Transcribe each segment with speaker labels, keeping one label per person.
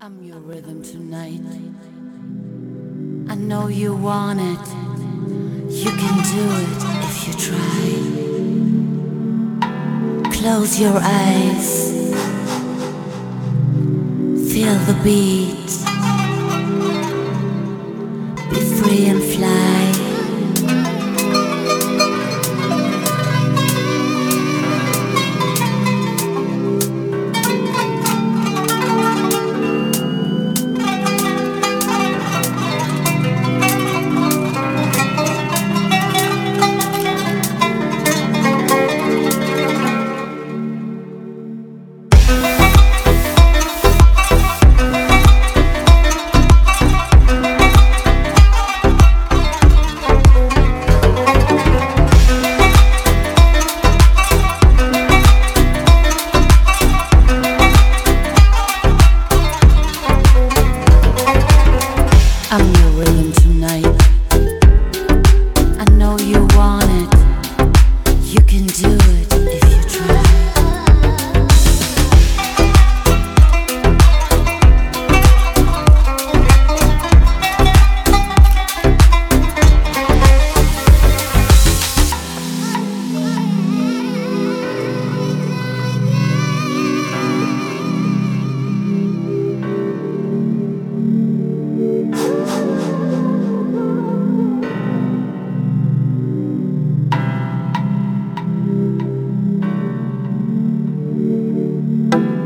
Speaker 1: I'm your rhythm tonight. I know you want it. You can do it if you try. Close your eyes. Feel the beat. You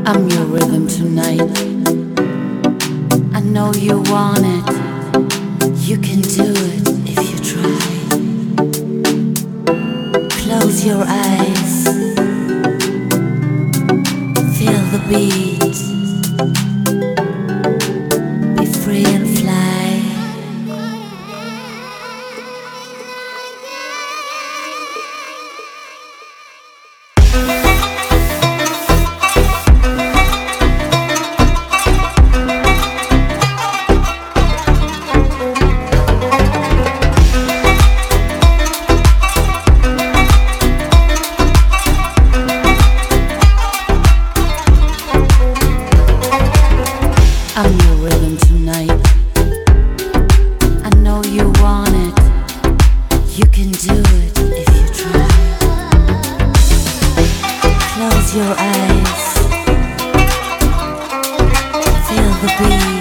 Speaker 1: I'm your rhythm tonight. I know you want it. You can do it if you try. Close your eyes. Feel the beat. Close your eyes. Feel the beat.